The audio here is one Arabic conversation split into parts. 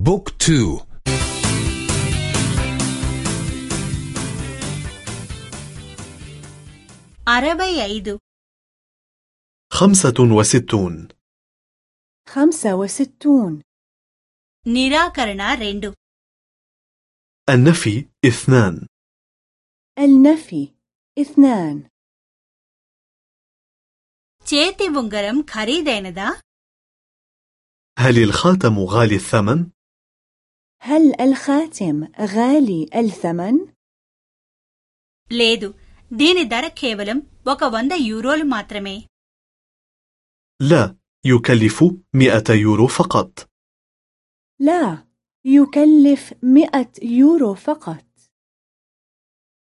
بوك تو అరవై ఐదు خمسة وستون خمسة وستون నిరాకరణ రెండు النفي اثنان النفي اثنان చేతి ఉంగరం ఖరీదైనదా هل الخاتم غالي الثمن؟ هل الخاتم غالي الثمن؟ లేదు దీని ధర కేవలం ఒక వంద యూరోలు మాత్రమే لا يكلف مئة يورو فقط لا يكلف مئة يورو فقط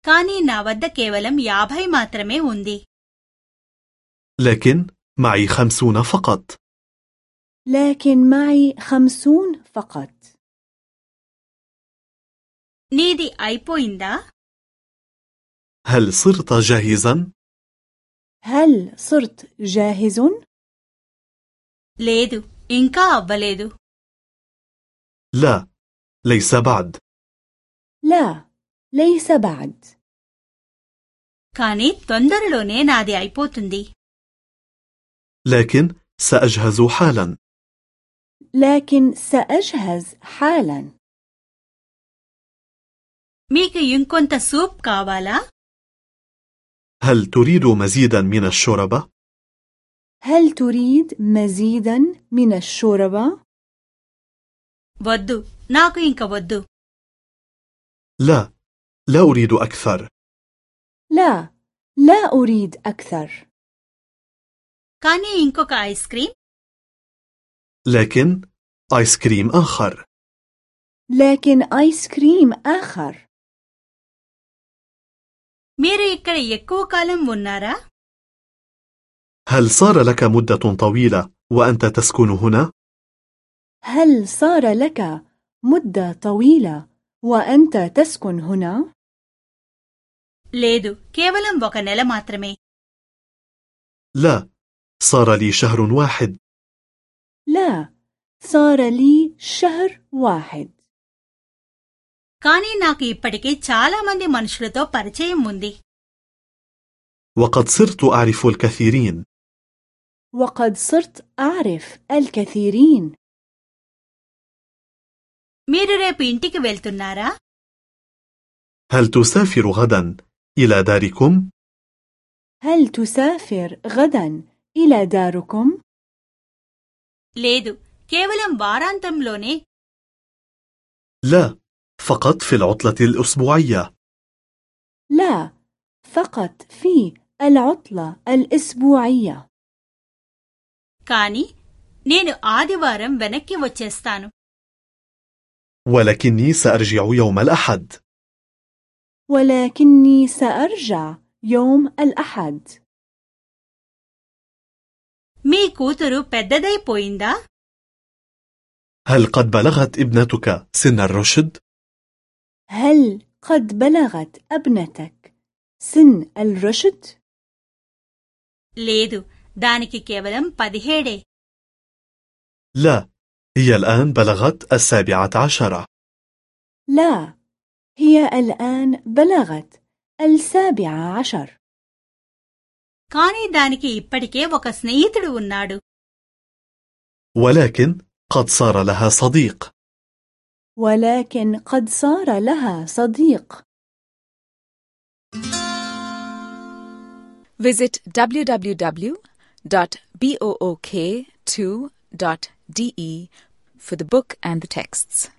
కానీ నా వద్ద కేవలం యాభై మాత్రమే ఉంది لكن معي خمسون فقط لكن معي خمسون فقط నీది అయిపోయిందా هل صرت جاهزا؟ هل صرت جاهز؟ లేదు ఇంకా అవ్వలేదు لا ليس بعد لا ليس بعد కానీ తొందరలోనే నాది అయిపోతుంది لكن سأجهز حالا لكن سأجهز حالا మీకు ఇంకొంత సూప్ కావాలా هل تريد مزيدا من الشوربة؟ هل تريد مزيدا من الشوربة؟ వద్దు నాకు ఇంక వద్దు لا لا أريد أكثر لا لا أريد أكثر కానీ ఇంకొక ఐస్ క్రీం لكن آيس كريم آخر لكن آيس كريم آخر మీరు ఇక్కడ ఎక్కువ కాలం ఉన్నారా هل صار لك مدة طويلة وأنت تسكن هنا؟ هل صار لك مدة طويلة وأنت تسكن هنا؟ లేదు కేవలం ఒక నెల మాత్రమే لا صار لي شهر واحد لا صار لي شهر واحد కానీ నాకు ఇప్పటికే చాలా మంది మనుషులతో పరిచయం ఉంది وقد صرت أعرف الكثيرين وقد صرت أعرف الكثيرين మీరు రేపు ఇంటికి వెళ్తున్నారా هل تسافر غدا إلى داركم؟ هل تسافر غدا إلى داركم؟ లేదు కేవలం వారాంతంలోనే لا فقط في العطلة الأسبوعية لا فقط في العطلة الأسبوعية కానీ నేను ఆదివారం వెనక్కి వచ్చేస్తాను ولكني سأرجع يوم الأحد ولكني سأرجع يوم الأحد మీ కూతురు పెద్దదైపోయిందా هل قد بلغت ابنتك سن الرشد؟ هل قد بلغت ابنتك سن الرشد؟ లేదు దానికి కేవలం పదిహేడే لا هي الآن بلغت السابعة عشرة لا هي الآن بلغت السابعة عشر కానీ దానికి ఇప్పటికే ఒక స్నేహితుడు ఉన్నాడు ولكن قد صار لها صديق ولكن قد صار لها صديق Visit www.book2.de for the book and the texts.